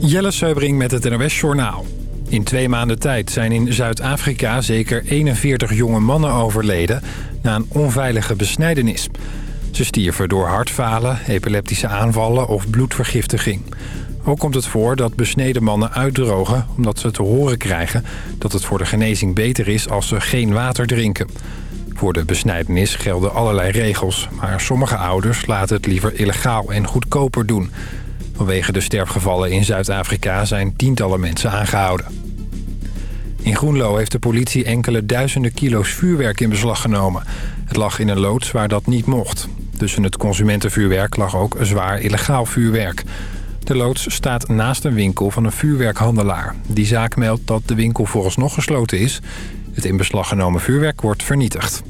Jelle Seubring met het NOS Journaal. In twee maanden tijd zijn in Zuid-Afrika zeker 41 jonge mannen overleden... na een onveilige besnijdenis. Ze stierven door hartfalen, epileptische aanvallen of bloedvergiftiging. Ook komt het voor dat besneden mannen uitdrogen... omdat ze te horen krijgen dat het voor de genezing beter is als ze geen water drinken. Voor de besnijdenis gelden allerlei regels... maar sommige ouders laten het liever illegaal en goedkoper doen... Vanwege de sterfgevallen in Zuid-Afrika zijn tientallen mensen aangehouden. In Groenlo heeft de politie enkele duizenden kilo's vuurwerk in beslag genomen. Het lag in een loods waar dat niet mocht. Tussen het consumentenvuurwerk lag ook zwaar illegaal vuurwerk. De loods staat naast een winkel van een vuurwerkhandelaar. Die zaak meldt dat de winkel vooralsnog gesloten is. Het in beslag genomen vuurwerk wordt vernietigd.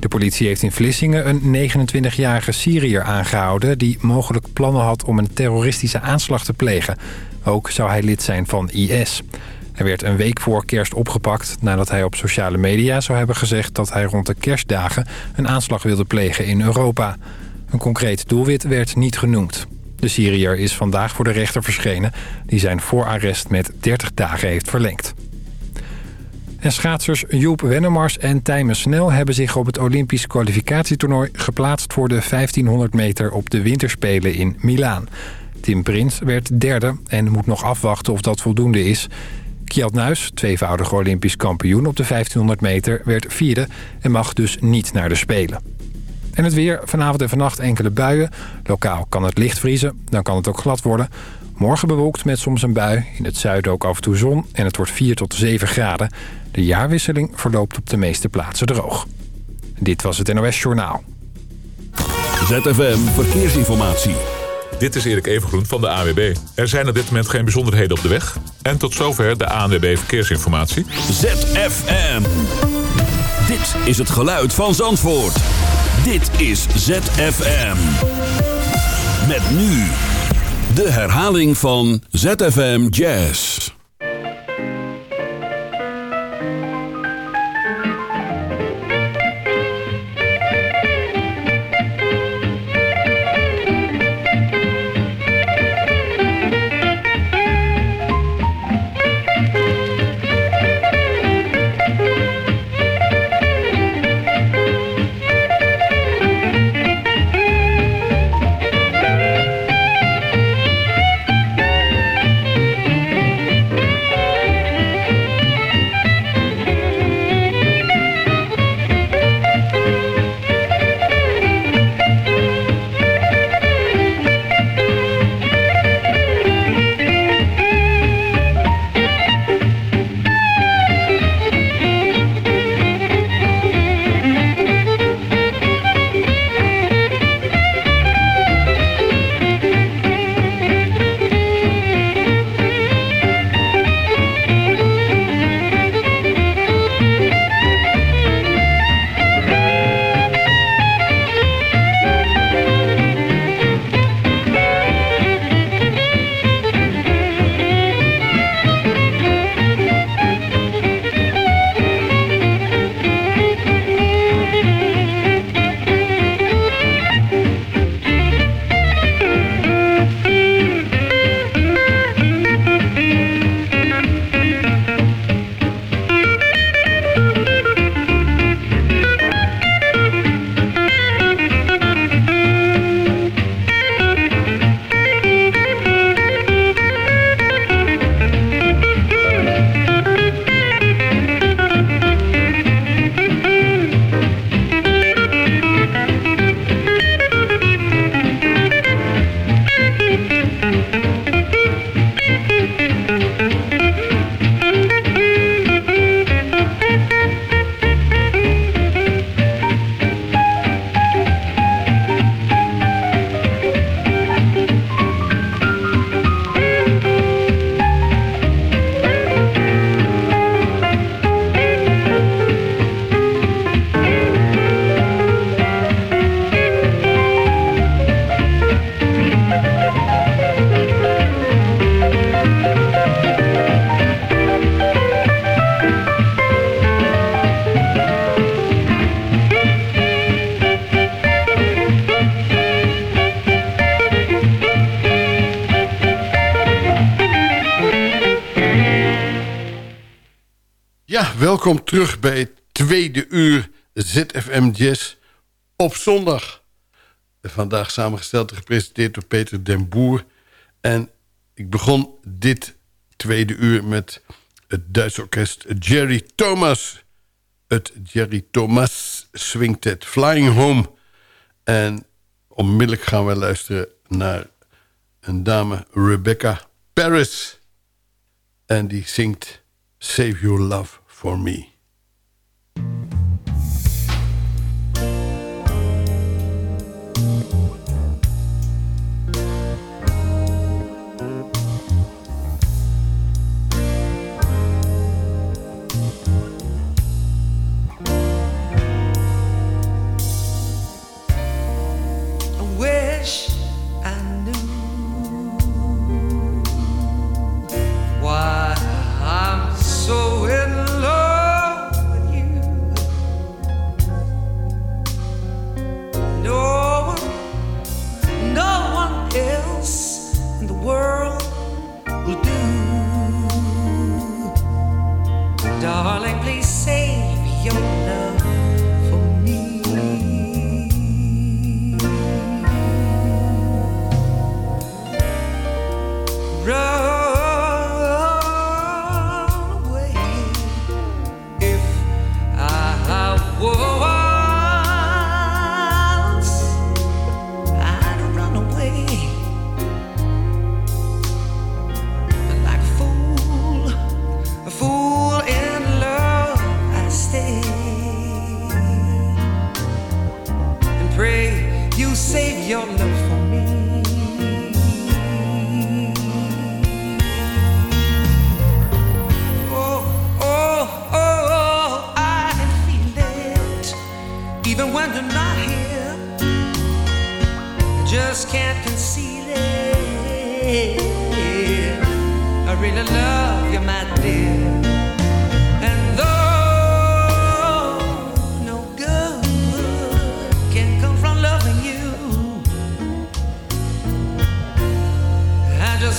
De politie heeft in Vlissingen een 29-jarige Syriër aangehouden... die mogelijk plannen had om een terroristische aanslag te plegen. Ook zou hij lid zijn van IS. Hij werd een week voor kerst opgepakt nadat hij op sociale media zou hebben gezegd... dat hij rond de kerstdagen een aanslag wilde plegen in Europa. Een concreet doelwit werd niet genoemd. De Syriër is vandaag voor de rechter verschenen... die zijn voorarrest met 30 dagen heeft verlengd. En schaatsers Joep Wennemars en Tijmen Snel hebben zich op het Olympisch kwalificatietoernooi geplaatst voor de 1500 meter op de winterspelen in Milaan. Tim Prins werd derde en moet nog afwachten of dat voldoende is. Kjeld Nuis, tweevoudig Olympisch kampioen op de 1500 meter, werd vierde en mag dus niet naar de Spelen. En het weer, vanavond en vannacht enkele buien. Lokaal kan het licht vriezen, dan kan het ook glad worden. Morgen bewolkt met soms een bui, in het zuiden ook af en toe zon en het wordt 4 tot 7 graden. De jaarwisseling verloopt op de meeste plaatsen droog. Dit was het NOS Journaal. ZFM Verkeersinformatie. Dit is Erik Evengroen van de AWB. Er zijn op dit moment geen bijzonderheden op de weg. En tot zover de ANWB Verkeersinformatie. ZFM. Dit is het geluid van Zandvoort. Dit is ZFM. Met nu de herhaling van ZFM Jazz. Welkom terug bij het tweede uur ZFM Jazz op zondag. Vandaag samengesteld en gepresenteerd door Peter den Boer. En ik begon dit tweede uur met het Duitse orkest Jerry Thomas. Het Jerry Thomas Swingtet Flying Home. En onmiddellijk gaan we luisteren naar een dame, Rebecca Paris. En die zingt Save Your Love For Me.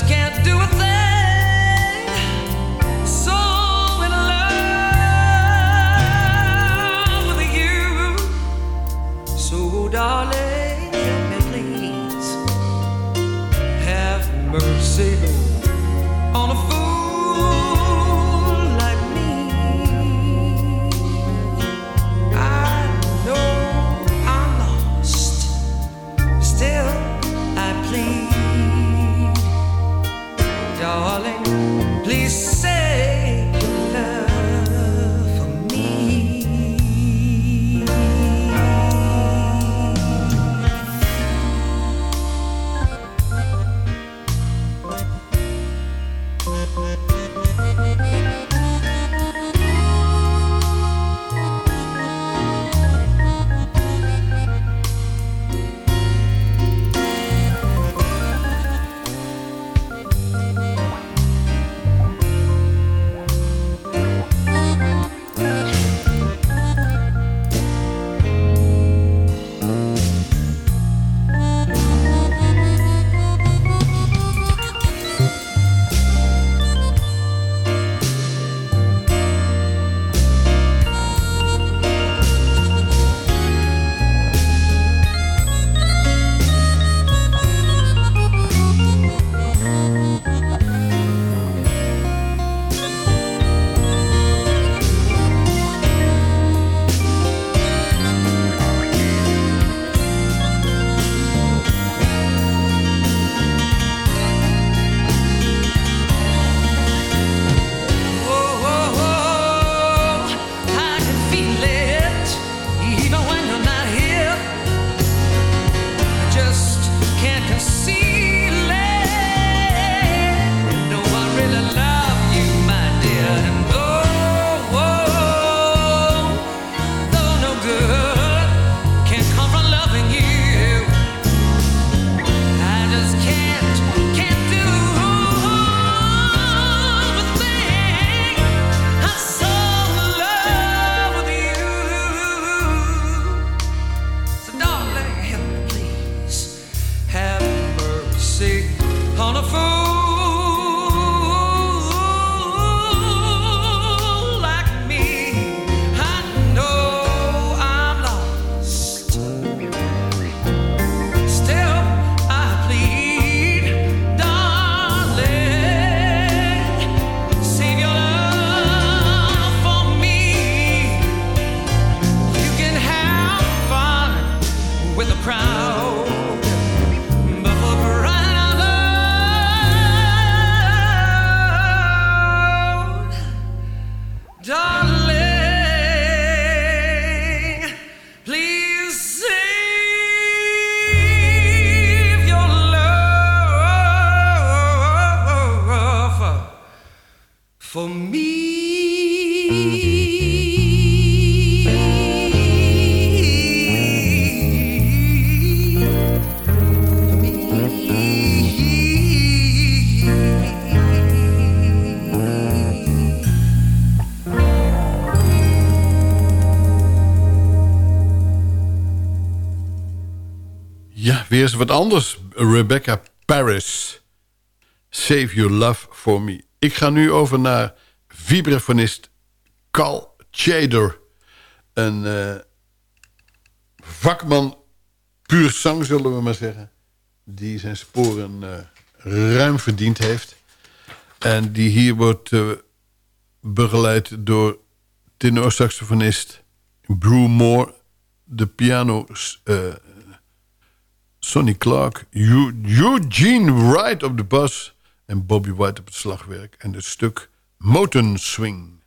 can't do a thing. Eens wat anders. Rebecca Paris. Save Your Love For Me. Ik ga nu over naar vibrafonist Carl Chader. Een uh, vakman puur zang, zullen we maar zeggen. Die zijn sporen uh, ruim verdiend heeft. En die hier wordt uh, begeleid door tenorsaxofonist Brew Moore. De piano Sonny Clark. Eugene Wright op de bas. En Bobby White op het slagwerk. En het stuk Moten Swing.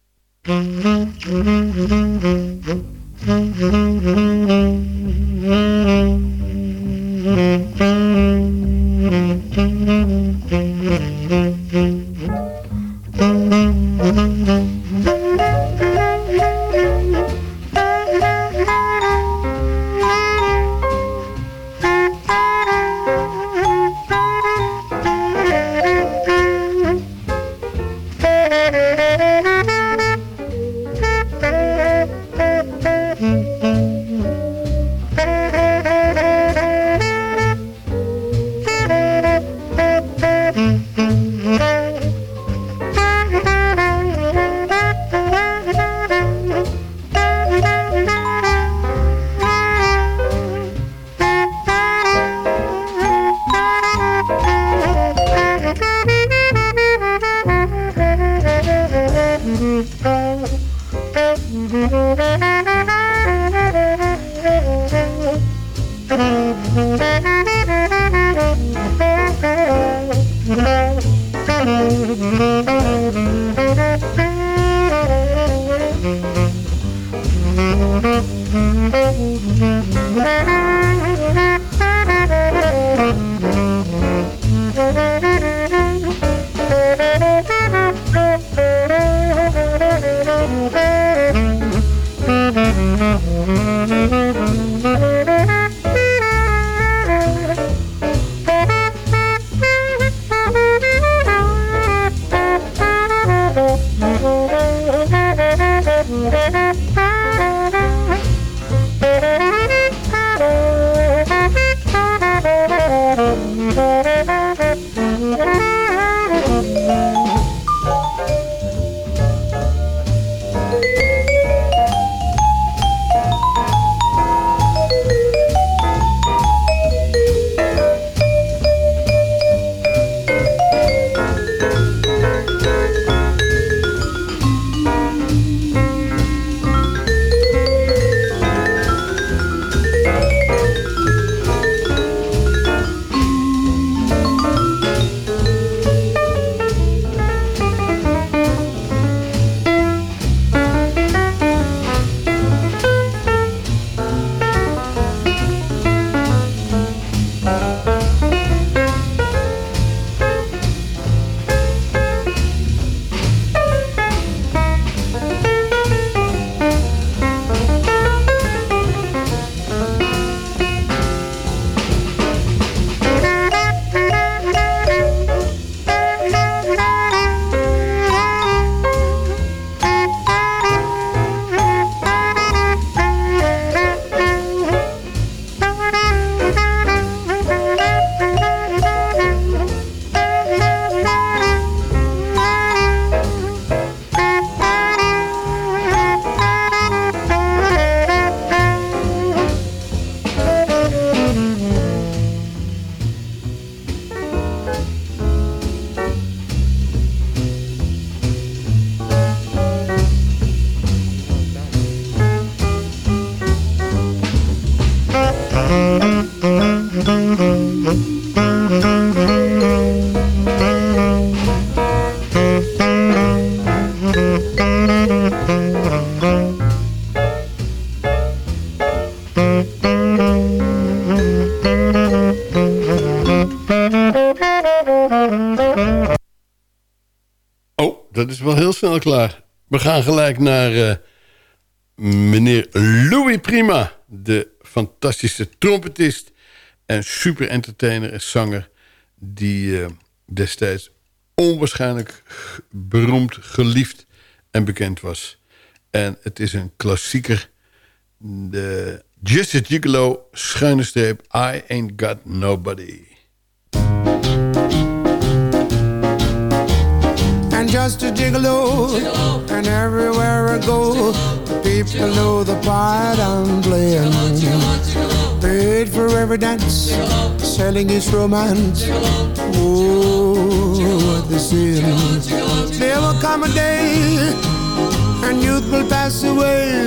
Thank you. Klaar. We gaan gelijk naar uh, meneer Louis Prima. De fantastische trompetist en super entertainer en zanger... die uh, destijds onwaarschijnlijk beroemd, geliefd en bekend was. En het is een klassieker. De Just a Gigolo, schuine streep, I Ain't Got Nobody. Just a gigolo, gigolo. and everywhere I go, people know the part I'm playing. Paid for every dance, selling his romance. Oh, what the sin. There will come a day, and youth will pass away.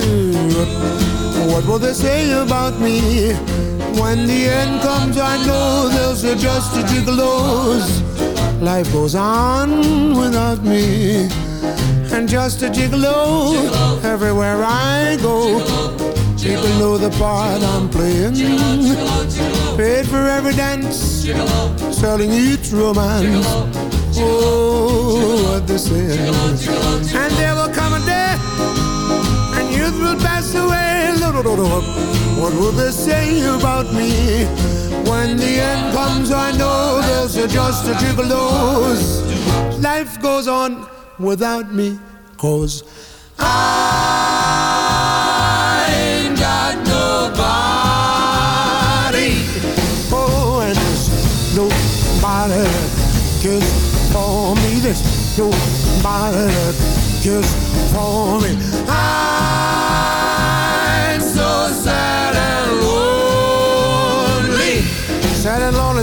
What will they say about me? When the end comes, I know they'll say just a gigolos. Life goes on without me. And just a gigolo, gigolo. everywhere I go. Gigolo. Know the part I'm playing. Gigolo. Paid for every dance, selling each romance. Oh, what they say. And there will come a day, and youth will pass away. What will they say about me? When the end comes, I know there's just a gigolos. Life goes on without me, cause I ain't got nobody. Oh, and there's nobody cares for me. There's nobody cares for me. I'm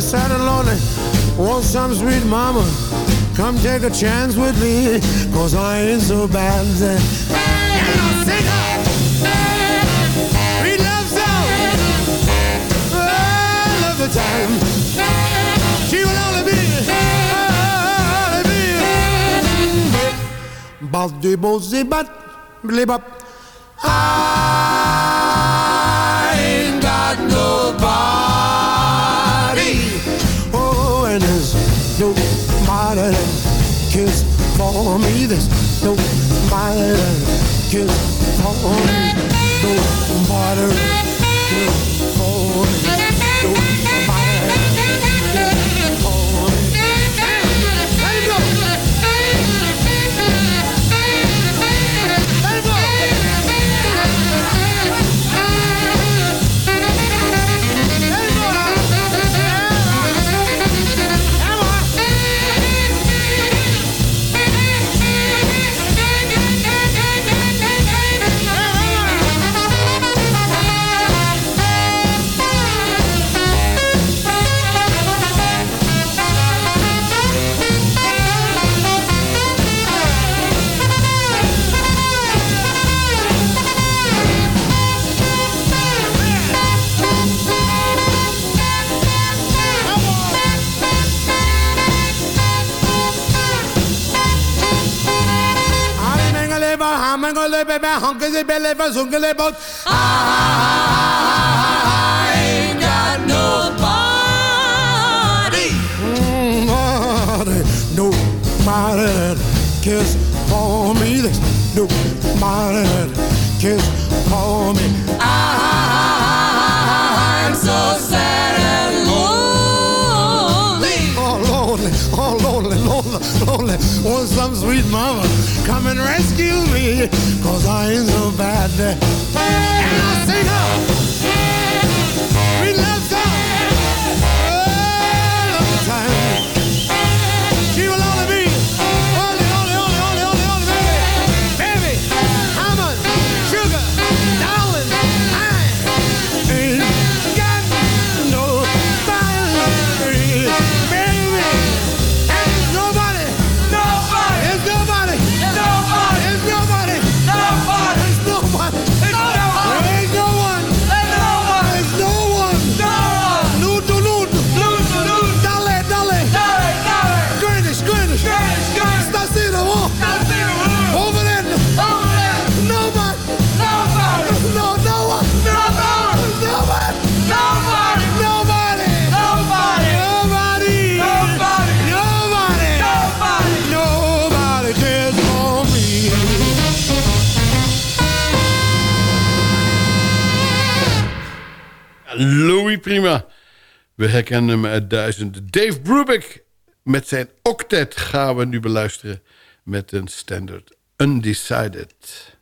Sad and lonely. Want some sweet mama Come take a chance with me, cause I ain't so bad. I'll sing her. Love song. I love the time. She will only be, only be. Bal de bo zibat, blibap. I mighty kiss for me. There's no matter. kiss for me. No mighty kiss for me. I ain't got nobody. Nobody, nobody kiss for me. There's nobody kiss for me. Ah, Want some sweet mama come and rescue me, cause I ain't so bad. And I'll sing her. Prima. We herkennen hem uit duizenden. Dave Brubeck met zijn octet gaan we nu beluisteren... met een standard Undecided.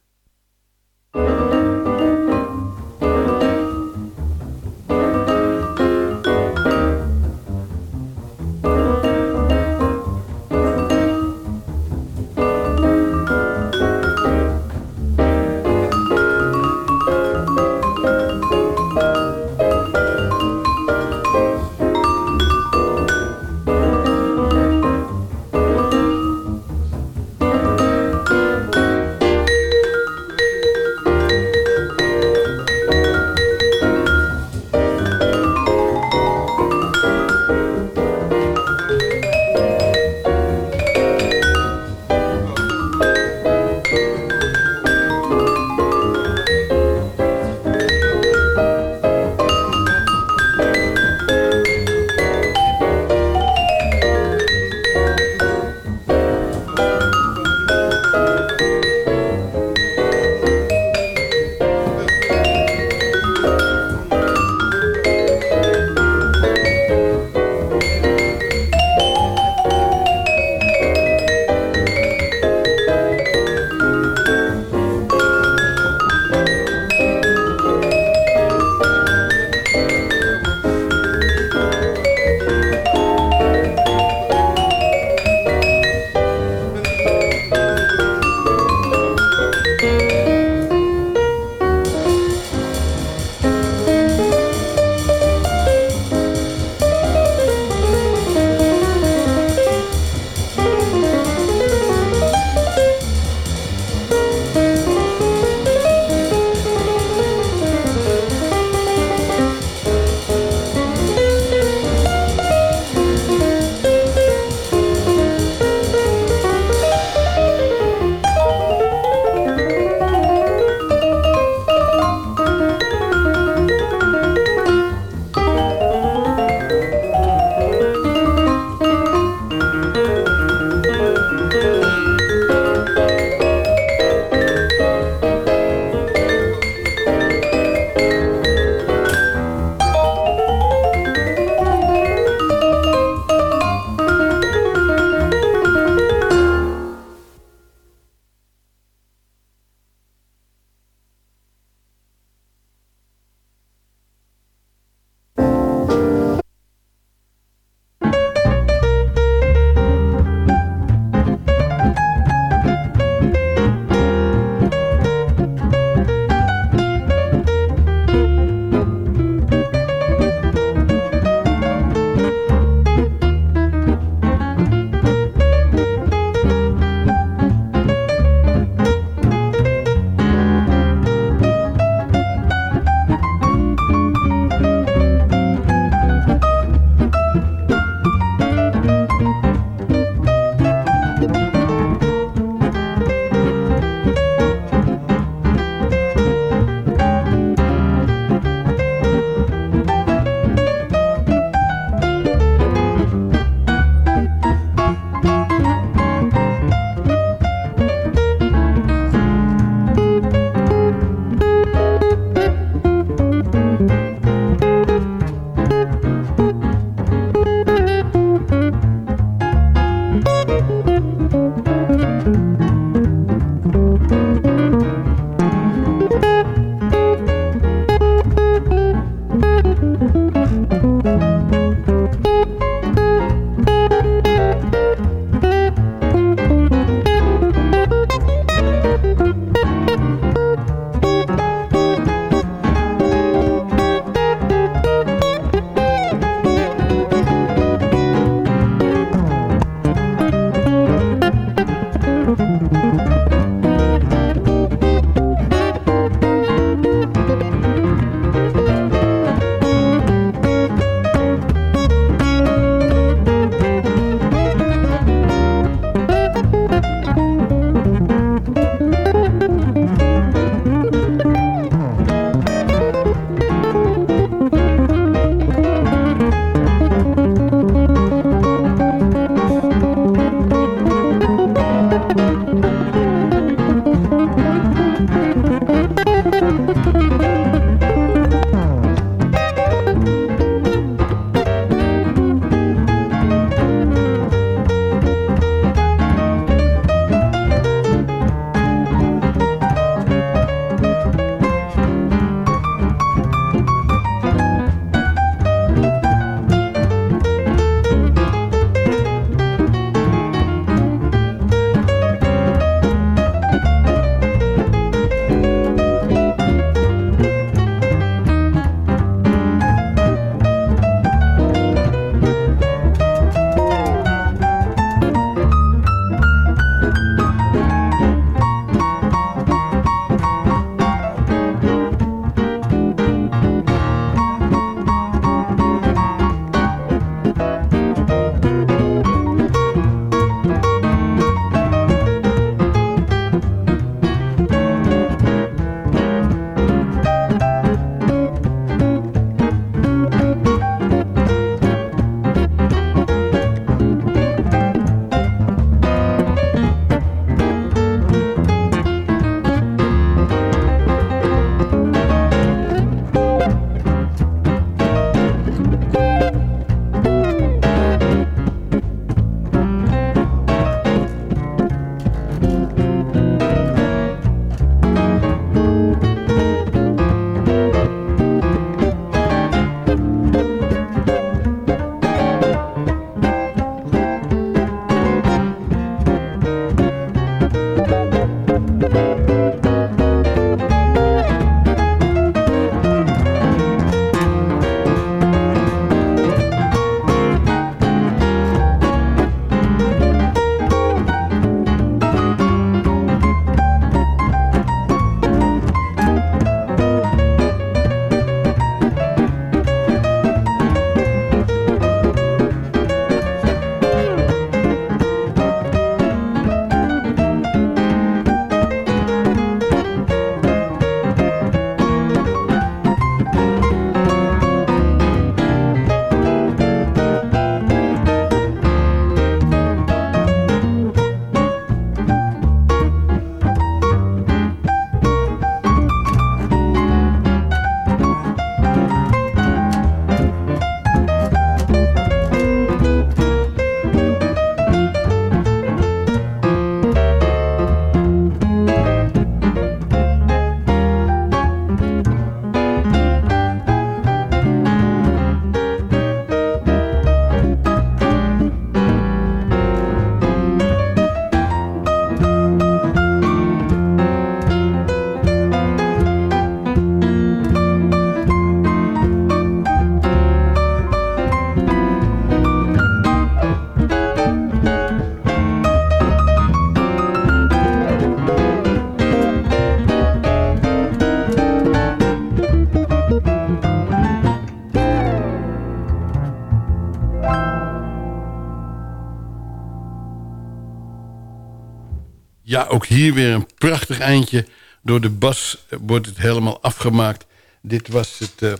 Ja, ook hier weer een prachtig eindje. Door de bas eh, wordt het helemaal afgemaakt. Dit was het, eh,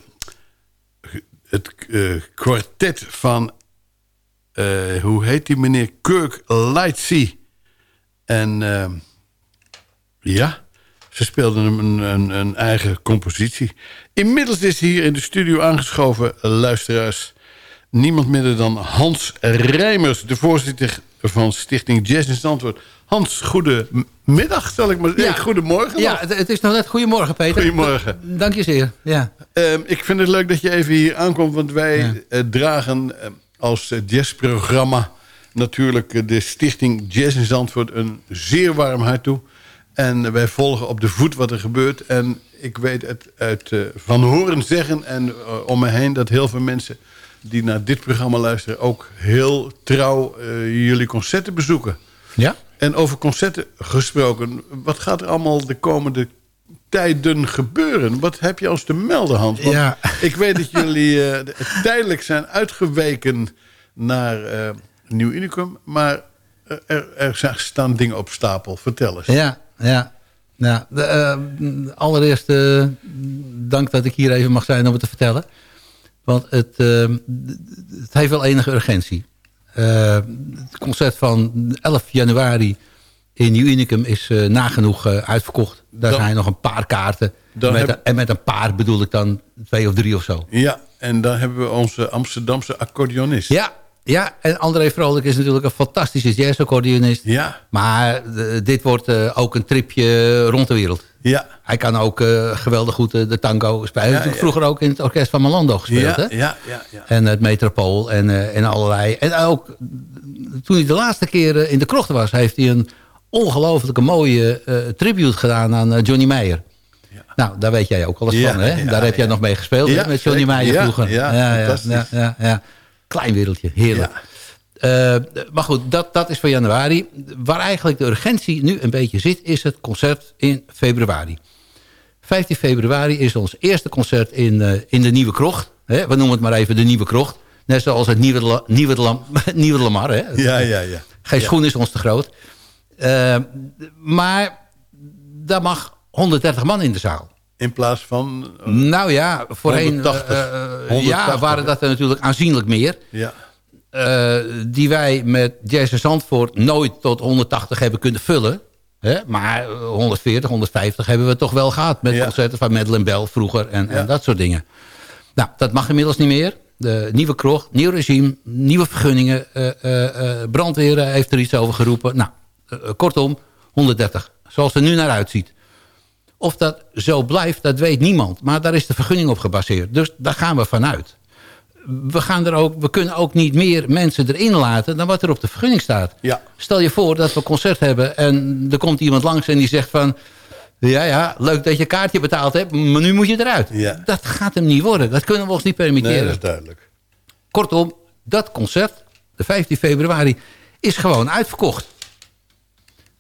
het eh, kwartet van... hoe heet die meneer? Kirk Lightsey. En ja, ze speelden een, een, een, eigen compositie. Inmiddels is hier in de studio aangeschoven, luisteraars... niemand minder dan Hans Rijmers... de voorzitter van Stichting Jazz in Zandvoort. Hans, goedemiddag, zal ik maar zeggen. Goedemorgen. Ja, het, het is nog net goedemorgen, Peter. Goedemorgen. Dank je zeer. Ja. Ehm, ik vind het leuk dat je even hier aankomt... want wij eh, dragen eh, als eh, jazzprogramma... natuurlijk de stichting Jazz in Zandvoort een zeer warm hart toe. En wij volgen op de voet wat er gebeurt. En ik weet het uit van horen zeggen en om me heen... dat heel veel mensen die naar dit programma luisteren... ook heel trouw jullie concerten bezoeken. Ja? En over concerten gesproken, wat gaat er allemaal de komende tijden gebeuren? Wat heb je als te melden, Hans? Want Ja. Ik weet dat jullie eh, tijdelijk zijn uitgeweken naar eh, Nieuw Unicum... maar er, er staan dingen op stapel. Vertel eens. Ja, ja. ja. De, eh, allereerst dank dat ik hier even mag zijn om het te vertellen. Want het, het heeft wel enige urgentie. Eh, het concert van 11 januari in Nieuw Unicum is eh, nagenoeg eh, uitverkocht. Daar Dan- zijn nog een paar kaarten. Met heb- een- en met een paar bedoel ik dan twee of drie of zo. Ja, en dan hebben we onze Amsterdamse accordeonist. Ja, ja, en André Vrolijk is natuurlijk een fantastische jazzaccordeonist. Ja, Maar dit wordt ook een tripje rond de wereld. Ja, Hij kan ook eh, geweldig goed eh, de tango spelen. Hij heeft vroeger ook in het orkest van Malando gespeeld. hè? ja, ja, ja. En het Metropool en, en allerlei. En ook toen hij de laatste keer in de krocht was... heeft hij een ongelooflijke mooie tribute gedaan aan Johnny Meijer. Nou, daar weet jij ook alles van, hè? daar heb jij nog mee gespeeld, hè? Met Johnny. Meijer vroeger. ja, ja, fantastisch. ja, ja, ja. Klein wereldje, heerlijk. Eh, maar goed, dat, dat is voor januari. Waar eigenlijk de urgentie nu een beetje zit... is het concert in februari. 15 februari is ons eerste concert in, eh, in de Nieuwe Krocht. Hè? We noemen het maar even de Nieuwe Krocht. Net zoals het Nieuwe, Nieuwe, Lam, Nieuwe Lamar. Hè? Ja, ja, ja. Geen schoen is ons te groot. Eh, maar daar mag 130 man in de zaal. In plaats van... Nou ja, voorheen 180. eh, eh, 180, ja, waren dat er natuurlijk aanzienlijk meer. ja, eh, die wij met Jazz in Zandvoort nooit tot 180 hebben kunnen vullen. Hè? Maar eh, 140, 150 hebben we toch wel gehad. Met Ja. concerten van Madeleine Bell vroeger en, Ja. en dat soort dingen. Nou, dat mag inmiddels niet meer. De nieuwe kroeg, nieuw regime, nieuwe vergunningen. eh, eh, eh, brandweer eh, heeft er iets over geroepen. Nou, eh, eh, kortom, 130. Zoals het er nu naar uitziet. Of dat zo blijft, dat weet niemand. Maar daar is de vergunning op gebaseerd. Dus daar gaan we vanuit. We, gaan er ook, we kunnen ook niet meer mensen erin laten... dan wat er op de vergunning staat. Ja. Stel je voor dat we een concert hebben... en er komt iemand langs en die zegt van... ja, ja, leuk dat je kaartje betaald hebt... maar nu moet je eruit. Ja. Dat gaat hem niet worden. Dat kunnen we ons niet nee, permitteren. dat is duidelijk. Kortom, dat concert, de 15 februari, is gewoon uitverkocht.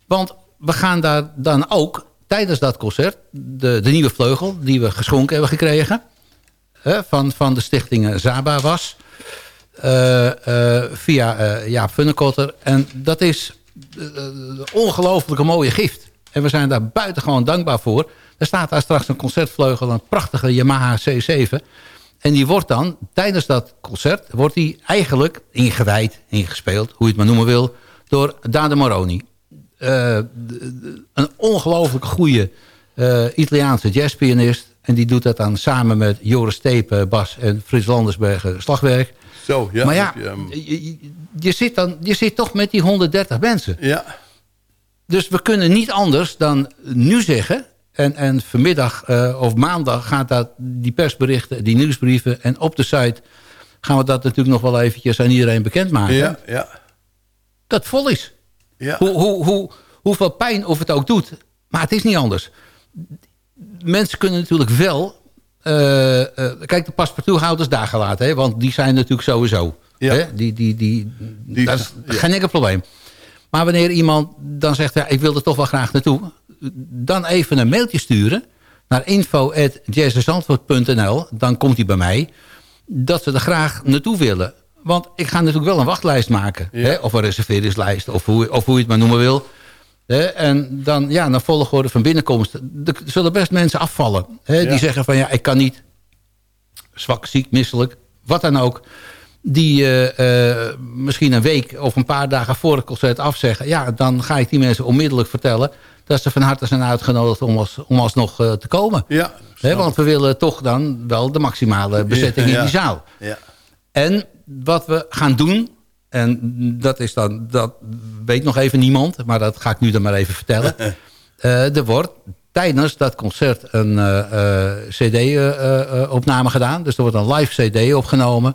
Want we gaan daar dan ook tijdens dat concert... de, de nieuwe vleugel die we geschonken hebben gekregen... van, van de stichting eh, Zaba was... eh, eh, via eh Jaap Funnekotter. En dat is een ongelooflijke mooie gift. En we zijn daar buitengewoon dankbaar voor. Er staat daar straks een concertvleugel, een prachtige Yamaha C7... En die wordt dan, tijdens dat concert... wordt die eigenlijk ingewijd, ingespeeld... hoe je het maar noemen wil... door Dade Moroni. Een ongelooflijk goede Italiaanse jazzpianist. En die doet dat dan samen met Joris Stepen, bas... en Frits Landersbergen, slagwerk. Zo, ja. maar ja, je, ehm, je, zit dan, je zit toch met die 130 mensen. ja, Dus we kunnen niet anders dan nu zeggen... en, en vanmiddag eh, of maandag gaat dat, die persberichten, die nieuwsbrieven... en op de site gaan we dat natuurlijk nog wel eventjes aan iedereen bekendmaken... ja, ja, dat vol is. ja. Hoe, hoe, hoe, hoeveel pijn of het ook doet. Maar het is niet anders. Mensen kunnen natuurlijk wel... eh, eh, kijk, de paspartouthouders daar gelaten. Hè, want die zijn natuurlijk sowieso. Ja. Hè, die, die, die, Die- dat is ja. geen enkel probleem. Maar wanneer iemand dan zegt... Ja, ik wil er toch wel graag naartoe... dan even een mailtje sturen... naar info.jazzzandvoort.nl. Dan komt hij bij mij. Dat ze er graag naartoe willen. Want ik ga natuurlijk wel een wachtlijst maken. Ja. Hè? Of een reserveringslijst. Of hoe, of hoe je het maar noemen wil. Hè, en dan, ja, naar volgorde van binnenkomst. Er zullen best mensen afvallen. Ja. Die zeggen van ja, ik kan niet. Zwak, ziek, misselijk. Wat dan ook. Die eh, eh, misschien een week of een paar dagen voor het concert afzeggen. Ja, dan ga ik die mensen onmiddellijk vertellen... dat ze van harte zijn uitgenodigd om, als, om alsnog eh, te komen. Ja, Hè, want we willen toch dan wel de maximale bezetting Ja, in die zaal. ja. En wat we gaan doen, en dat is dan, dat weet nog even niemand, maar dat ga ik nu dan maar even vertellen. Eh, er wordt tijdens dat concert een CD-opname gedaan. Dus er wordt een live CD opgenomen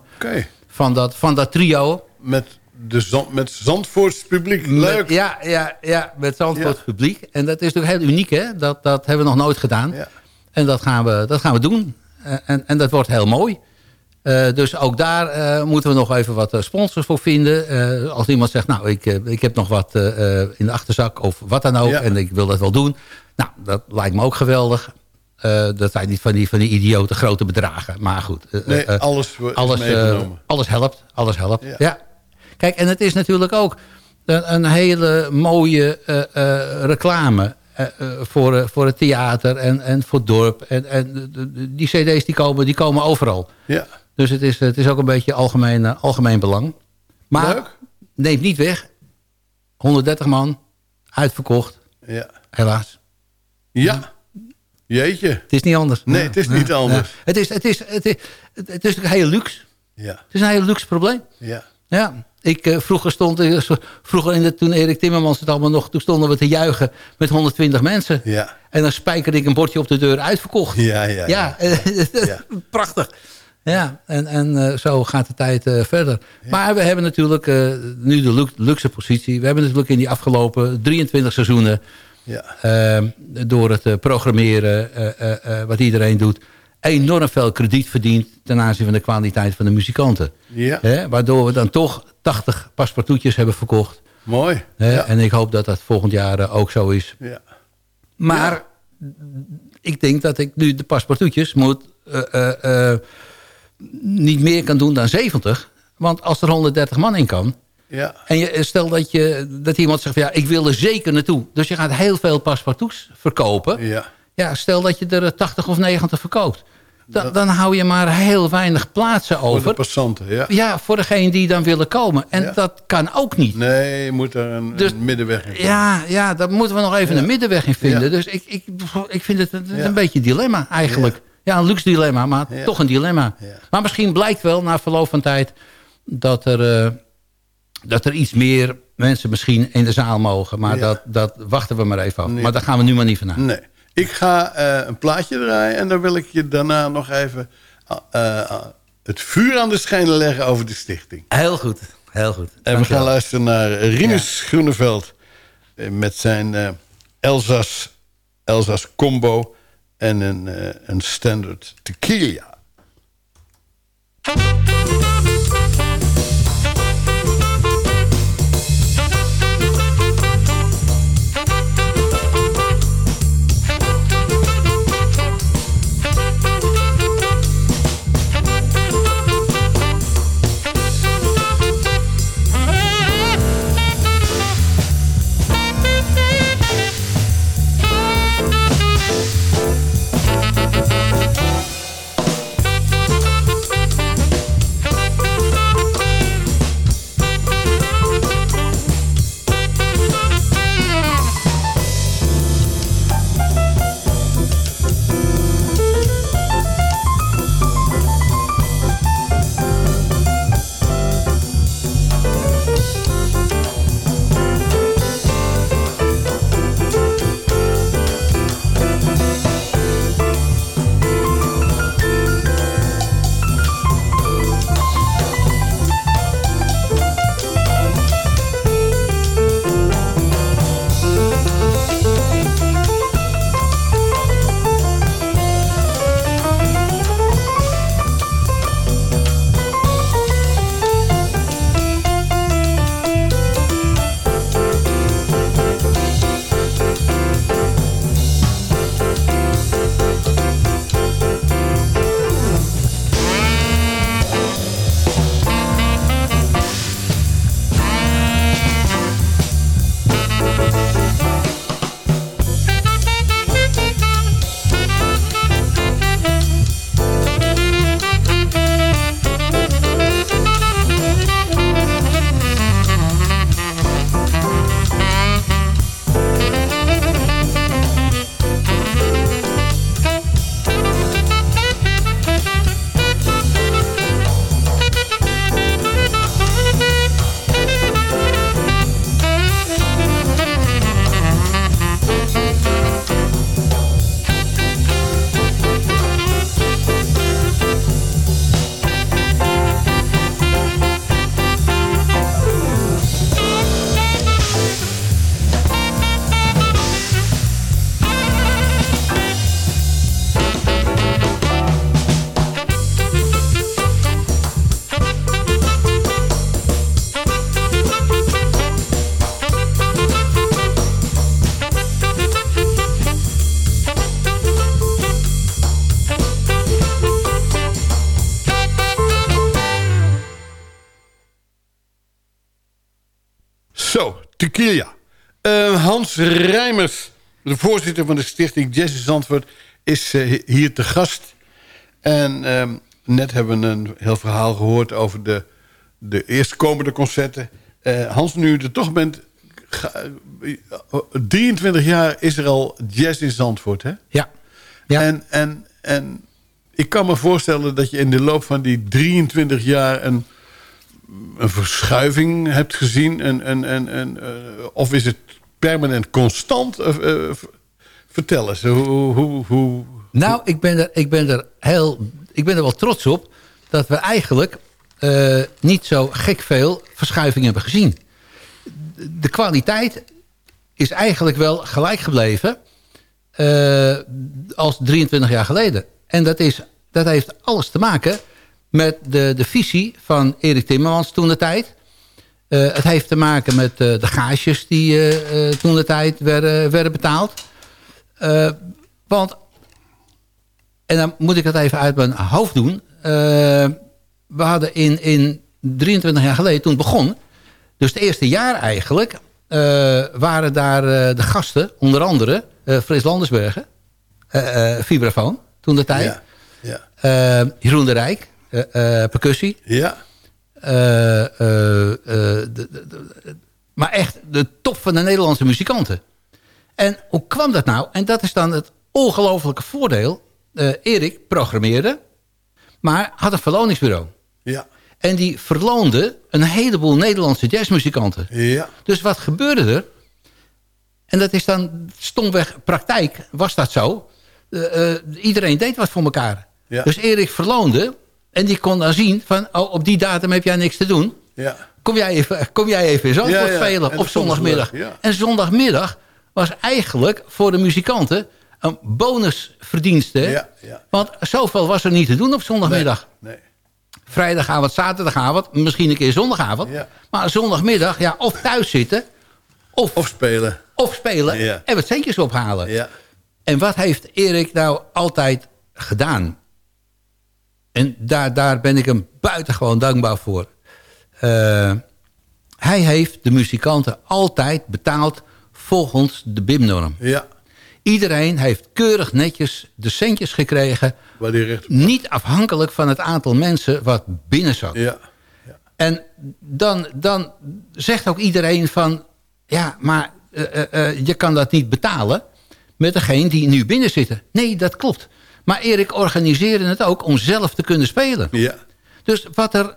van dat, van dat trio. Met, de Zand, met Zandvoorts publiek. Leuk. Met, ja, ja, ja, met Zandvoort Ja. publiek. En dat is natuurlijk heel uniek, hè? Dat, dat hebben we nog nooit gedaan. Ja. En dat gaan we, dat gaan we doen. Eh, en, en dat wordt heel mooi. Eh, dus ook daar eh, moeten we nog even wat eh, sponsors voor vinden. Als iemand zegt, nou, ik, ik heb nog wat in de achterzak of wat dan ook. Ja. En ik wil dat wel doen. Nou, dat lijkt me ook geweldig. Dat zijn niet van die, van die idiote grote bedragen. Maar goed. Nee, alles alles, alles helpt. Alles helpt. Ja. Ja. Kijk, en het is natuurlijk ook een, een hele mooie reclame voor, voor het theater en, en voor het dorp. En, en die cd's die komen, die komen overal. ja. Dus het is, het is ook een beetje algemeen, eh, algemeen belang. Maar Leuk. neemt niet weg. 130 man, uitverkocht, Ja. helaas. Ja. Jeetje. Het is niet anders. Nee, het is niet anders. Het, is, het, is, het, is, het, is natuurlijk heel luxe. Ja. Het is een heel luxe probleem. Ja. Ja, ik, eh, vroeger stond vroeger in de, toen Erik Timmermans het allemaal nog, toen stonden we te juichen met 120 mensen. Ja. En dan spijkerde ik een bordje op de deur uitverkocht. Ja, ja, ja. ja, Ja. prachtig. Ja, en, en eh, zo gaat de tijd eh, verder. Maar we hebben natuurlijk eh, nu de lu- luxe positie. We hebben natuurlijk in die afgelopen 23 seizoenen... Ja. eh, door het programmeren, wat iedereen doet... enorm veel krediet verdiend ten aanzien van de kwaliteit van de muzikanten. Ja. Hè, waardoor we dan toch 80 paspartoutjes hebben verkocht. Mooi. Hè, Ja. En ik hoop dat dat volgend jaar ook zo is. Ja. Maar ik denk dat ik nu de paspartoutjes moet, niet meer kan doen dan 70. Want als er 130 man in kan... Ja. en je, stel dat, je, dat iemand zegt... van, ja, ik wil er zeker naartoe. Dus je gaat heel veel paspartouts verkopen. Ja. Ja, stel dat je er eh, 80 of 90 verkoopt. Dan, dan hou je maar heel weinig plaatsen Voor de over. passanten, ja. Ja, voor degene die dan willen komen. En Ja. dat kan ook niet. Nee, je moet er een, Dus- een middenweg in vinden. Ja, ja, daar moeten we nog even Ja. een middenweg in vinden. Ja. Dus ik, ik, ik vind het een, een beetje een dilemma eigenlijk. Ja, een luxe dilemma, maar Ja. toch een dilemma. Ja. Maar misschien blijkt wel na verloop van tijd... dat er, eh, dat er iets meer mensen misschien in de zaal mogen. Maar Ja. dat, dat wachten we maar even af. Nee. Maar daar gaan we nu maar niet vanuit. Nee. Ik ga eh, een plaatje draaien en dan wil ik je daarna nog even eh, het vuur aan de schijnen leggen over de stichting. Heel goed, heel goed. En we gaan luisteren naar Rinus Groeneveld met zijn eh, Elzas, Elzas combo en een, eh, een standard tequila. Rijmers, de voorzitter van de stichting Jazz in Zandvoort... is eh, hier te gast. En ehm, net hebben we een heel verhaal gehoord over de, de eerstkomende concerten. Eh, Hans, nu je er toch bent... ga- eh, 23 jaar is er al jazz in Zandvoort, hè? Ja. ja. En, en, en ik kan me voorstellen dat je in de loop van die 23 jaar... een, een verschuiving hebt gezien. En, en, en, en, of is het permanent constant? Eh, eh, v- vertel eens, hoe... hoe, hoe Nou, ik ben, er, ik, ben er heel, ik ben er wel trots op dat we eigenlijk eh, niet zo gek veel verschuiving hebben gezien. De kwaliteit is eigenlijk wel gelijk gebleven als 23 jaar geleden. En dat, is, dat heeft alles te maken met de, de visie van Erik Timmermans toen de tijd. Eh, het heeft te maken met eh, de gages die eh, toen de tijd werden, werden betaald. Want en dan moet ik het even uit mijn hoofd doen. We hadden in, in 23 jaar geleden, toen het begon... dus het eerste jaar eigenlijk... waren daar de gasten, onder andere Frits Landersbergen... vibrafoon, toen de tijd. ja, ja, Jeroen de Rijk, percussie. ja, de- de- de- maar echt de top van de Nederlandse muzikanten. En hoe kwam dat nou? En dat is dan het ongelofelijke voordeel. Eh, Erik programmeerde, maar had een verloningsbureau. ja, En die verloonde een heleboel Nederlandse jazzmuzikanten. ja, Dus wat gebeurde er? En dat is dan stomweg praktijk, was dat zo. Eh, eh, iedereen deed wat voor elkaar. Ja. Dus Erik verloonde. En die kon dan zien van, oh, op die datum heb jij niks te doen. ja. Kom jij even, kom jij even spelen op zondagmiddag. En zondagmiddag was eigenlijk voor de muzikanten een bonusverdienste. Ja, ja. Want zoveel was er niet te doen op zondagmiddag. Nee. Vrijdagavond, zaterdagavond, misschien een keer zondagavond. Ja. Maar zondagmiddag, ja, of thuis zitten, of, Of of, spelen. spelen Ja. en wat centjes ophalen. Ja, En wat heeft Erik nou altijd gedaan? En daar, daar ben ik hem buitengewoon dankbaar voor. Eh, hij heeft de muzikanten altijd betaald volgens de BIM-norm. ja. Iedereen heeft keurig netjes de centjes gekregen... Recht niet afhankelijk van het aantal mensen wat binnen zat. Ja, En dan, dan zegt ook iedereen van... ja, maar eh, eh, je kan dat niet betalen met degene die nu binnen zitten. Nee, dat klopt. Maar Erik organiseerde het ook om zelf te kunnen spelen. ja, Dus wat er,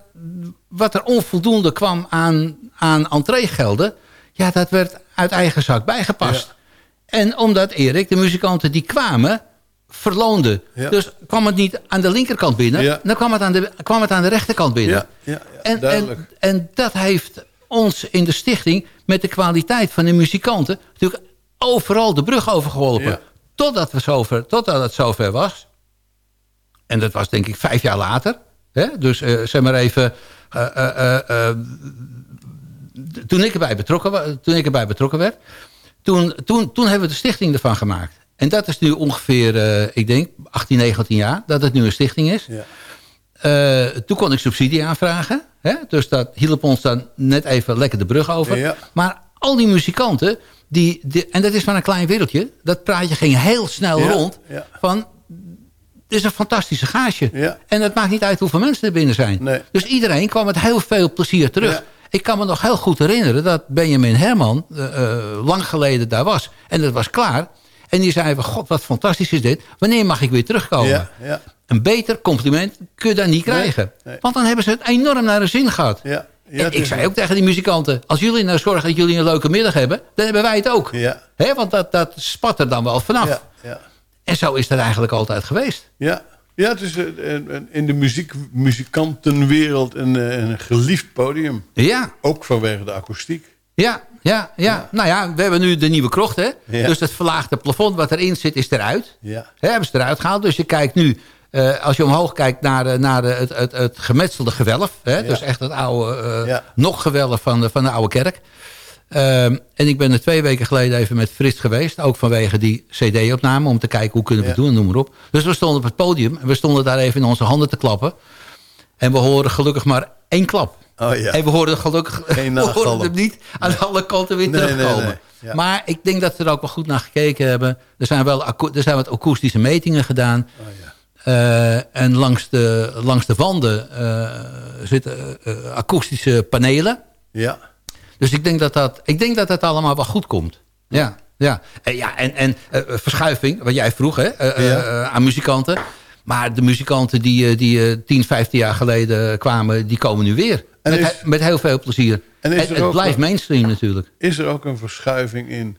wat er onvoldoende kwam aan, aan entreegelden... ja, dat werd uit eigen zak bijgepast. Ja. En omdat Erik de muzikanten die kwamen verloonde. Ja. Dus kwam het niet aan de linkerkant binnen... Ja. dan kwam het, aan de, kwam het aan de rechterkant binnen. ja, ja, ja, En, duidelijk. en, en dat heeft ons in de stichting... met de kwaliteit van de muzikanten... natuurlijk overal de brug overgeholpen. Totdat, we zover, totdat het zover was. En dat was denk ik vijf jaar later. Hè? Dus eh, zeg maar even... eh, eh, toen, ik erbij betrokken, toen ik erbij betrokken werd... Toen, toen, toen hebben we de stichting ervan gemaakt. En dat is nu ongeveer, ik denk, 18, 19 jaar... dat het nu een stichting is. ja. Toen kon ik subsidie aanvragen. Hè? Dus dat hielp ons dan net even lekker de brug over. Ja. Maar al die muzikanten, die, die, en dat is maar een klein wereldje... dat praatje ging heel snel Ja, rond ja. van... het is een fantastische gaasje. Ja. En het maakt niet uit hoeveel mensen er binnen zijn. Nee. Dus iedereen kwam met heel veel plezier terug. Ik kan me nog heel goed herinneren dat Benjamin Herman... eh, eh, lang geleden daar was. En dat was klaar. En die zei van, god, wat fantastisch is dit. Wanneer mag ik weer terugkomen? Een beter compliment kun je daar niet krijgen. nee. Want dan hebben ze het enorm naar de zin gehad. ja. Ja en ik is- zei ook tegen die muzikanten... als jullie nou zorgen dat jullie een leuke middag hebben... dan hebben wij het ook. Ja, Hè, want dat, dat spat er dan wel vanaf. ja, ja. En zo is dat eigenlijk altijd geweest. Ja, ja het is een- een- in de muziek, muzikantenwereld een, eh, een geliefd podium. Ja, Ook vanwege de akoestiek. ja, ja, ja. Nou ja, we hebben nu de nieuwe krocht. Hè? Ja. Dus het verlaagde plafond wat erin zit is eruit. Ja, hebben ze eruit gehaald. Dus je kijkt nu, eh, als je omhoog kijkt naar, de, naar de, het, het, het gemetselde gewelf. Hè? Dus echt het oude, eh, Ja. nog gewelf van de, van de oude kerk. Ehm, en ik ben er twee weken geleden even met Frits geweest. Ook vanwege die cd-opname. Om te kijken hoe kunnen we het doen, noem maar op. Dus we stonden op het podium. En we stonden daar even in onze handen te klappen. En we horen gelukkig maar één klap. Oh ja. En we hoorden gelukkig Geen we hoorden nagalm. hem niet aan alle kanten weer Nee, terugkomen. nee. Ja. Maar ik denk dat ze er ook wel goed naar gekeken hebben. Er zijn wel er zijn wat akoestische metingen gedaan. Oh ja. Eh, en langs de, langs de wanden eh, zitten eh, akoestische panelen. Ja. Dus ik denk dat dat, ik denk dat dat allemaal wel goed komt. Ja, ja. En, ja, en, en verschuiving, wat jij vroeg hè, Ja. aan muzikanten. Maar de muzikanten die, die eh, 10, 15 jaar geleden kwamen, die komen nu weer. Met, is- met heel veel plezier. En is het er het ook blijft mainstream natuurlijk. Is er ook een verschuiving in,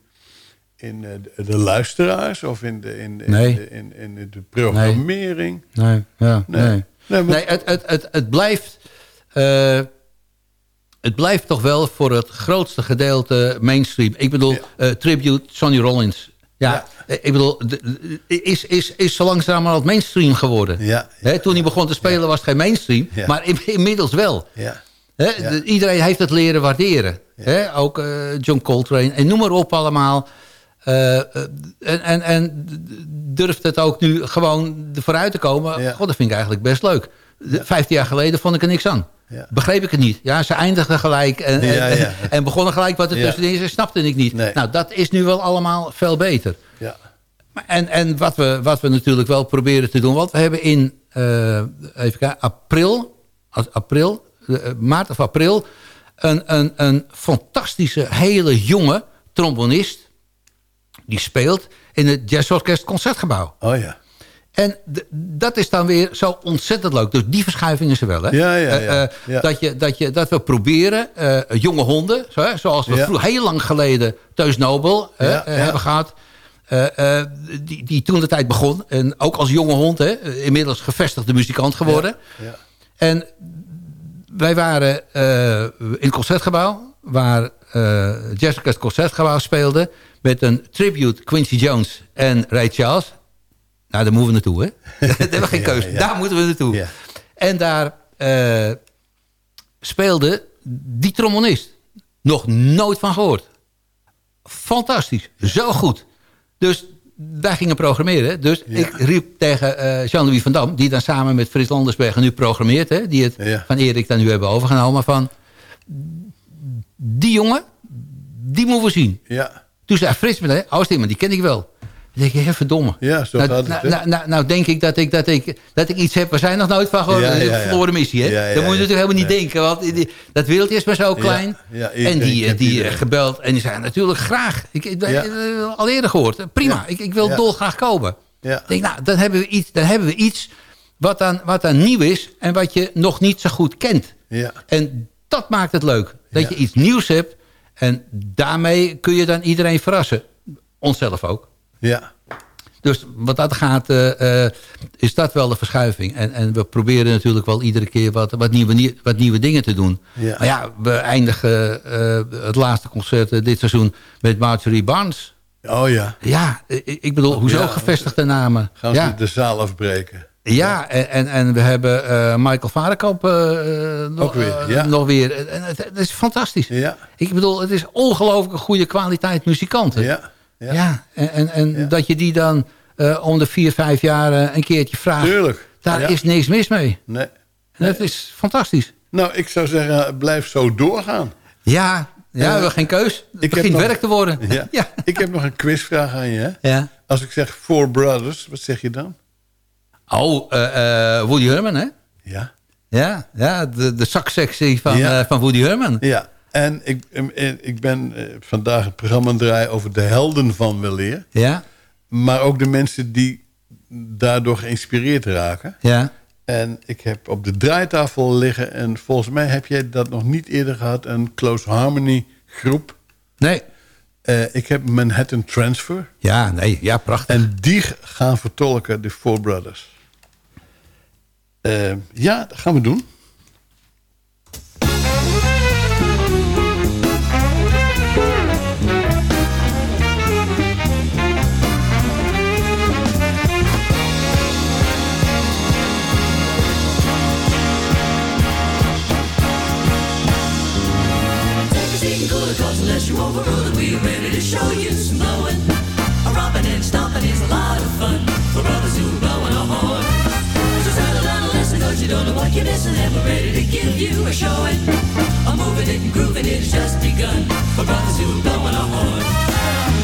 in eh, de, de luisteraars of in de, in, in, Nee. in, in de programmering? Nee, ja, Nee. nee. Nee, maar- Nee, het, het, het, het blijft... eh, het blijft toch wel voor het grootste gedeelte mainstream. Ik bedoel, Ja. eh, tribute Sonny Rollins. Ja, Ja. ik bedoel, is, is, is zo langzamerhand mainstream geworden. Ja, toen hij begon te spelen was het geen mainstream, Ja. maar in- inmiddels wel. Ja. Ja. iedereen heeft het leren waarderen. Hè, ook John Coltrane en noem maar op allemaal. Eh, eh, en, en, en durft het ook nu gewoon vooruit te komen. Ja. God, dat vind ik eigenlijk best leuk. Vijftien jaar geleden vond ik er niks aan. Ja. Begreep ik het niet. Ja, ze eindigden gelijk en, Ja, en, ja. en begonnen gelijk wat er tussenin is. Snapte ik niet. Nee. Nou, dat is nu wel allemaal veel beter. Ja. En, en wat, we, wat we natuurlijk wel proberen te doen... want we hebben in eh, even kijken, april, april maart of april... Een, een, een fantastische, hele jonge trombonist... die speelt in het Jazzorkest Concertgebouw. Oh ja. En dat is dan weer zo ontzettend leuk. Dus die verschuiving is er wel. Hè? Ja, ja, Eh, ja. eh, Ja. Dat, je, dat, je, dat we proberen eh, jonge honden... Zo, hè, zoals we Ja. vroeger, heel lang geleden Teus Nobel hebben gehad... eh, eh, die, die toen de tijd begon. En ook als jonge hond. Hè, inmiddels gevestigde muzikant geworden. Ja. En wij waren in het concertgebouw... waar Jazzorkest Concertgebouw speelde... met een tribute Quincy Jones en Ray Charles. Nou, daar moeten we naartoe, hè? daar hebben we geen keuze. ja. Daar moeten we naartoe. Ja. En daar eh, speelde die trombonist. Nog nooit van gehoord. Fantastisch. Zo goed. Dus wij gingen programmeren. Dus Ja. ik riep tegen eh, Jean-Louis van Dam... die dan samen met Frits Landersbergen nu programmeert... Hè, die het Ja. van Erik dan nu hebben overgenomen... van die jongen, die moeten we zien. Ja. Toen zei Frits me, oh die ken ik wel. Dan denk ik, hè, verdomme. Ja, zo nou, gaat het, nou, nou, nou, nou denk ik dat ik, dat, ik dat ik iets heb waar zij nog nooit van gehoord hebben. ja, verloren missie, hè? Dat moet je natuurlijk helemaal niet denken. Want die- dat wereldje is maar zo klein. en die, die eh, gebeld. En die zei natuurlijk graag. Ik, eh, al eerder gehoord. Prima, ik, ik wil dolgraag komen. Ja. Denk, nou, dan hebben we iets, dan hebben we iets wat, dan, wat dan nieuw is... en wat je nog niet zo goed kent. Ja. En dat maakt het leuk. Dat je iets nieuws hebt. En daarmee kun je dan iedereen verrassen. Onszelf ook. Ja. Dus wat dat gaat, eh, eh, is dat wel de verschuiving. En, en we proberen natuurlijk wel iedere keer wat, wat, nieuwe, nie- wat nieuwe dingen te doen. Ja. Maar ja, we eindigen eh, het laatste concert dit seizoen met Marjorie Barnes. Oh ja. Ja, ik bedoel, hoezo Ja. gevestigde namen? Gaan ze ja. de zaal afbreken. Ja, en, en, en we hebben eh, Michael Varenkamp eh, eh, nog, weer, nog weer. En het, het is fantastisch. Ja. Ik bedoel, het is ongelooflijk goede kwaliteit muzikanten. Ja. Ja. Ja. en, en, en Ja. dat je die dan om de vier, vijf jaar een keertje vraagt. Tuurlijk. Daar is niks mis mee. Nee. En dat is fantastisch. Nou, ik zou zeggen, blijf zo doorgaan. Ja, ja we hebben geen keus. Het heb begint nog- werk te worden. Ja. ja. Ik heb nog een quizvraag aan je. Hè? ja. Als ik zeg Four Brothers, wat zeg je dan? Oh, eh, eh, Woody Herman, hè? Ja. Ja, ja de, de saksectie van, Ja. eh, van Woody Herman. Ja. En ik, ik ben vandaag een programma het draaien over de helden van weleer. Ja, Maar ook de mensen die daardoor geïnspireerd raken. ja. En ik heb op de draaitafel liggen... en volgens mij heb jij dat nog niet eerder gehad... een Close Harmony groep. Nee. Ik heb Manhattan Transfer. Ja, nee, ja, prachtig. En die gaan vertolken de Four Brothers. Eh, ja, dat gaan we doen. Ready to show you know what you're missing, and we're ready to give you a showing. A moving it and grooving it has just begun. For brothers who are blowing a horn.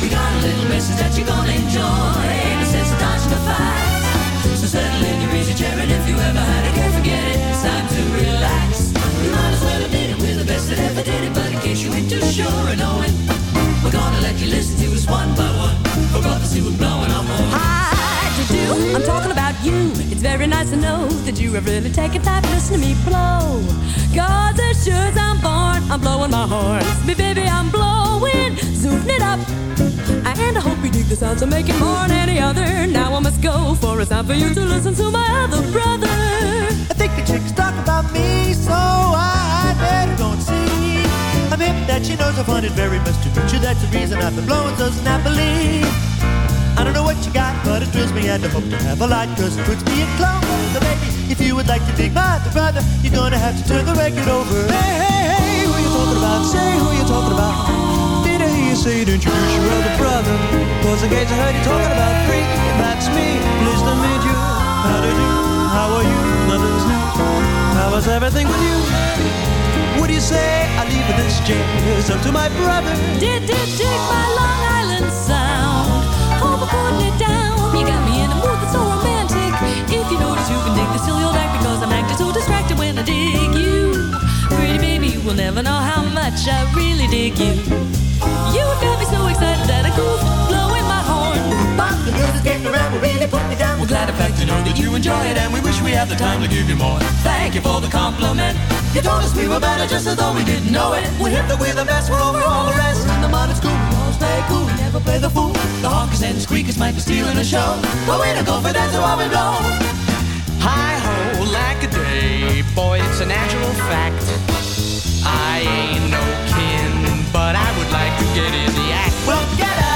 We got a little message that you're gonna enjoy. Ain't a sense of dodging the fight. So settle in your easy chair and if you ever had it, can't forget it. It's time to relax. You might as well admit it. We're the best that ever did it. But in case you ain't too sure of knowing, we're gonna let you listen to us one by one. For brothers who are blowing a horn. Hi, you do. I'm talking about you. It's very nice to know have really taken time to listen to me blow. Cause as sure as I'm born, I'm blowing my horn. Me baby, I'm blowing, zooming it up. And I hope you dig the sounds I'm making more than any other. Now I must go for it's time for you to listen to my other brother. I think the chicks talk about me, so I better go and see. I'm hip that she knows I find it very best to meet you. That's the reason I've been blowing so snappily. I don't know what you got, but it thrills me and I hope to have a lot, cause it puts me in close. So baby, if you would like to dig my other brother, you're gonna have to turn the record over. Hey, hey, hey, who you talking about? Say who you talking about. Did I hear you say to introduce your other brother? Cause in case I heard you talking about freak, that's me. Pleased to meet you. How do you do? How are you? Nothing's new. How is everything with you? What do you say? I leave this jazz up to my brother. Did did dig my Long Island sound. Hope I'm putting it down. If you notice, you can dig the still you'll because I'm acting so distracted when I dig you. Pretty baby, you will never know how much I really dig you. You got me so excited that I goof blowing my horn. But the music's getting around, will really put me down. We're glad in fact to know that you enjoy it and we wish we had the time to give you more. Thank you for the compliment. You told us we were better just as though we didn't know it. We hit that we're the best, we're over all the rest. In the modern school, stay cool, never play the fool. The honkers and the squeakers might be stealing a show. But we don't go for that, so while we blow. Hi ho, lack a day, boy, it's a natural fact. I ain't no kin, but I would like to get in the act. Well, get out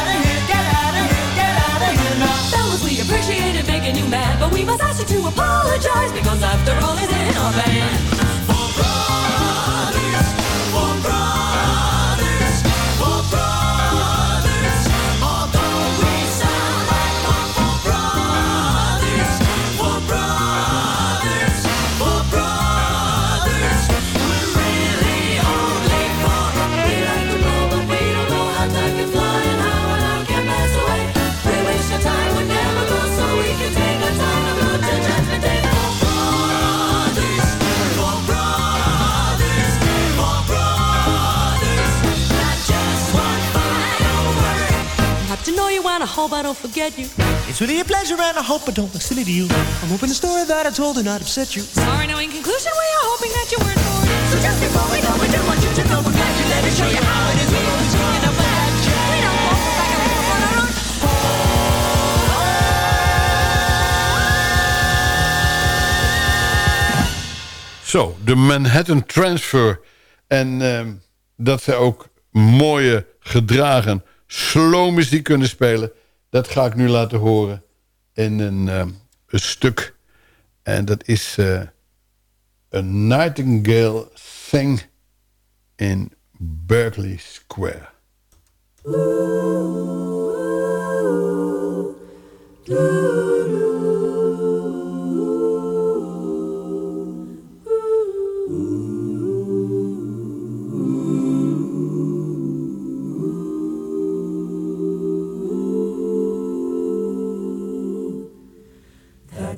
hope I don't forget you. It's really a pleasure and I hope I don't look silly to you. I'm hoping the story that I told did not upset you. Sorry, now in conclusion, we are hoping that you weren't bored. So just before we go, we do want you to know we're glad you let us show you how it is. To. We don't go for back and forth on our own. Zo, de Manhattan Transfer. En ehm, dat zij ook mooie gedragen slow muziek kunnen spelen... dat ga ik nu laten horen in een, ehm, een stuk. En dat is eh A Nightingale Sing in Berkeley Square.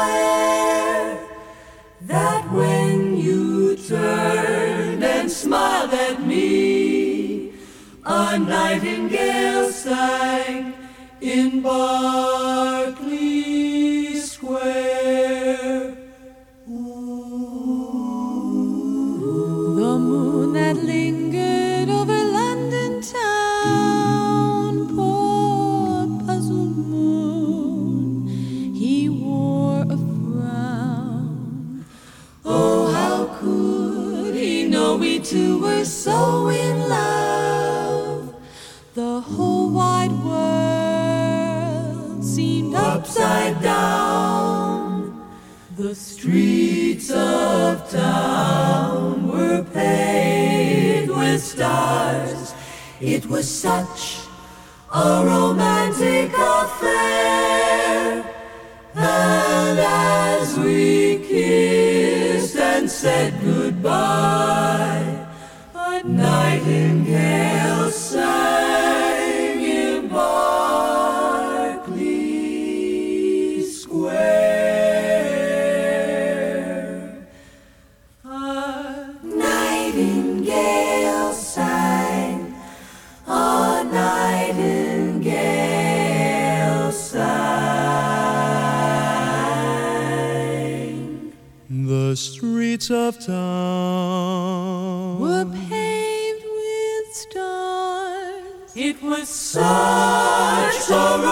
swear that when you turned and smiled at me, a nightingale sang in Berkeley The streets of town were paved with stars. It was such a romantic affair. And as we kissed and said goodbye, It was such a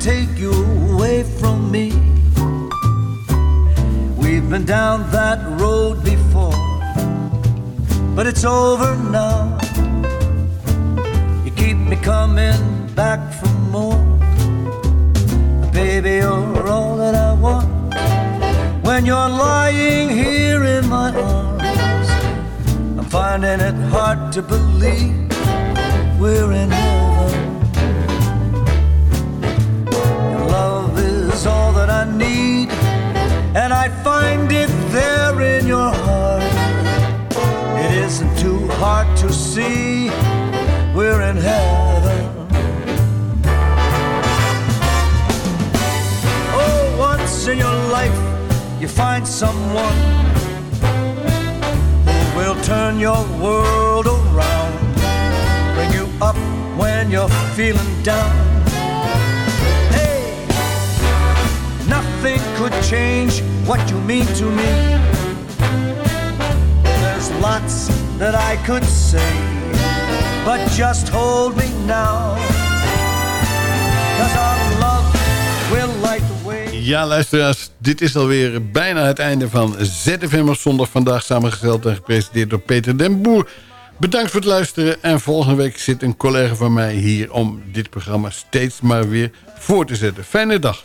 take you away from me. We've been down that road before, but it's over now. You keep me coming back for more. Baby, you're all that I want. When you're lying here in my arms, I'm finding it hard to believe we're in need, and I find it there in your heart. It isn't too hard to see we're in heaven. Oh, once in your life, you find someone who will turn your world around, bring you up when you're feeling down. Nothing could change what you mean to me. There's lots that I could say, but just hold me now. Love will light. Ja, luisteraars, dit is alweer bijna het einde van ZFM op zondag. Vandaag samengesteld en gepresenteerd door Peter den Boer. Bedankt voor het luisteren en volgende week zit een collega van mij hier... om dit programma steeds maar weer voor te zetten. Fijne dag.